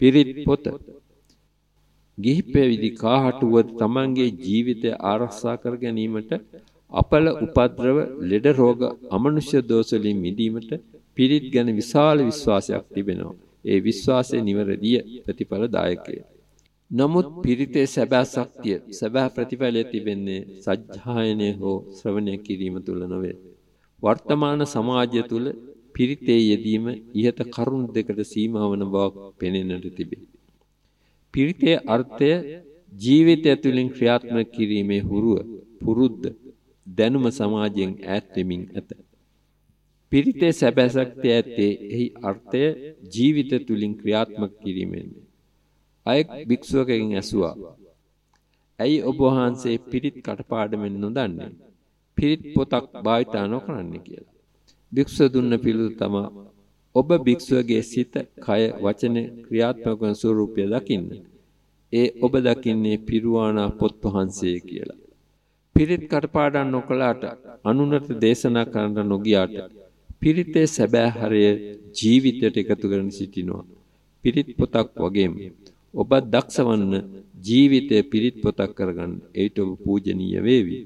පිරිත් පොත ගිහි පැවිදි කාහටුවද තමන්ගේ ජීවිතය ආරක්ෂා කර ගැනීමට අපල උපද්‍රව ලෙඩ රෝග අමනුෂ්‍ය දෝෂ වලින් මිදීමට පිරිත් ගැන විශාල විශ්වාසයක් තිබෙනවා. ඒ විශ්වාසය නිවැරදිය ප්‍රතිඵලදායකය. නමුත් පිරිතේ සැබෑ ශක්තිය සැබෑ ප්‍රතිඵලය තිබෙන්නේ සජ්ජායනය හෝ ශ්‍රවණය කිරීම තුල නොවේ. වර්තමාන සමාජය තුල පිරිතේ යෙදීම ইহත කරුණු දෙකට සීමා වන බවක් පෙනෙන්නට තිබේ. පිරිතේ අර්ථය ජීවිතය තුළින් ක්‍රියාත්මක කිරීමේ හුරුව පුරුද්ද දැනුම සමාජයෙන් ඈත් වෙමින් ඇත. පිරිතේ සැබෑ ශක්තිය ඇත්තේ එහි අර්ථය ජීවිත තුළින් ක්‍රියාත්මක කිරීමෙන්. අයෙක් භික්ෂුවකගෙන් ඇසුවා. ඇයි ඔබ වහන්සේ පිරිත් කටපාඩමෙන් නොදන්නේ? පිරිත් පොතක් භාවිතා නොකරන්නේ කියලා. භික්ෂුව දුන්න පිළිතුර තමයි ඔබ භික්ෂුවගේ සිත, කය, වචන ක්‍රියාත්මක වන ස්වરૂපය දකින්න. ඒ ඔබ දකින්නේ පිරුවානා පොත් වහන්සේ කියලා. පිරිත් කටපාඩම් නොකලාට අනුනට දේශනා කරන්න නොගියාට පිරිතේ සැබෑ හරය ජීවිතයට එකතු කරගෙන සිටිනවා. පිරිත් පොතක් වගේම ඔබ දක්ෂ වන්න ජීවිතය පිරිත් පොතක් කරගන්න ඒට ඔබ පූජනීය වේවි.